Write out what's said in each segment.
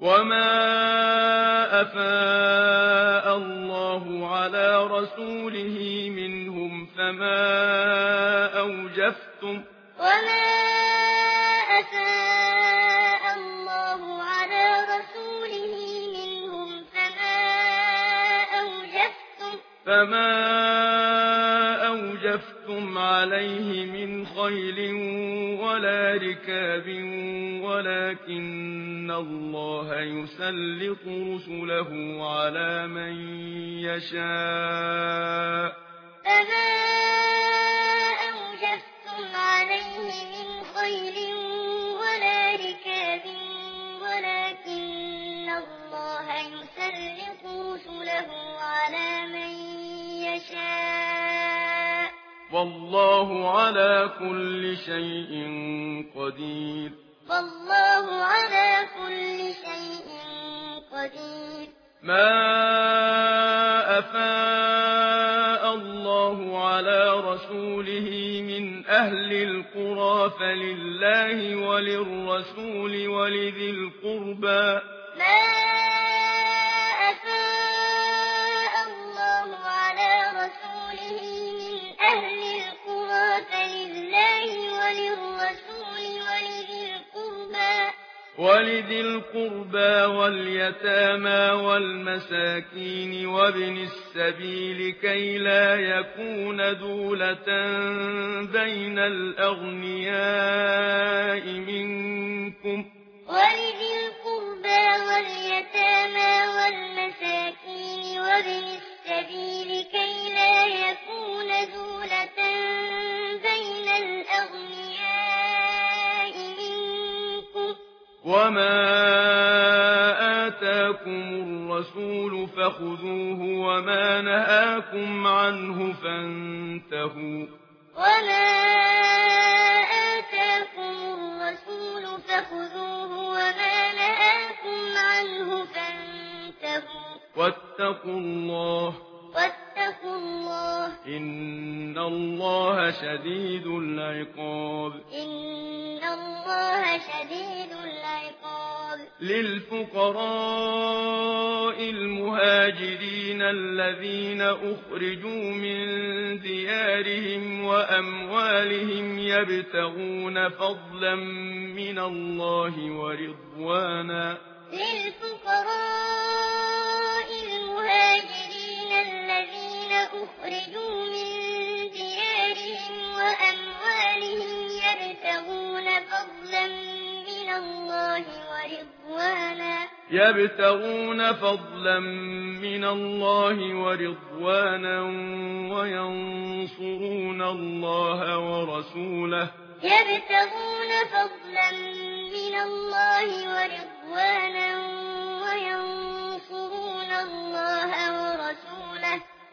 وما أفاء الله على رسوله منهم فما أوجفتم وما أفاء الله على رسوله منهم فما أوجفتم فما خلفتم عليه من خيل ولا ركاب ولكن الله يسلط رسله على من يشاء فما أوجفتم عليه من خيل ولا ركاب ولكن الله يسلط رسله على من يشاء والله على كل شيء قدير. والله على كل شيء قدير. ما أفاء الله على رسوله من أهل القرى فلله وللرسول ولذي القربى. ما ولذي القربى واليتامى والمساكين وابن السبيل كي لا يكون دولة بين الأغنياء منكم ولذي القربى واليتامى والمساكين وابن السبيل كي لا يكون دولة بين وما آتاكم الرسول فخذوه وما نهاكم عنه فانتهوا وما آتاكم الرسول فخذوه وما نهاكم عنه فانتهوا واتقوا الله واتقوا اتقوا الله. إن الله شديد العقاب. إن الله شديد العقاب. للفقراء المهاجرين الذين أخرجوا من ديارهم وأموالهم يبتغون فضلا من الله ورضوانا. للفقراء أخرجوا من ديارهم وأموالهم يبتغون فضلا من الله ورضوانا. يبتغون فضلا من الله ورضوانا وينصرون الله ورسوله. يبتغون فضلا من الله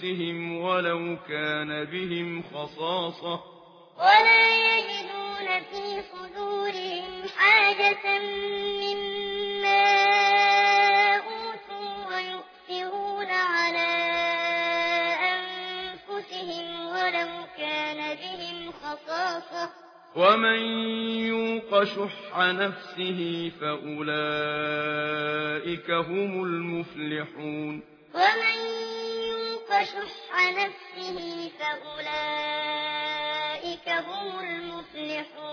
أنفسهم ولو كان بهم خصاصة. ولا يجدون في صدورهم حاجة مما أوتوا ويؤثرون على أنفسهم ولو كان بهم خصاصة. ومن يوق شح نفسه فأولئك هم المفلحون. ومن وشح نفسه فأولئك هم المفلحون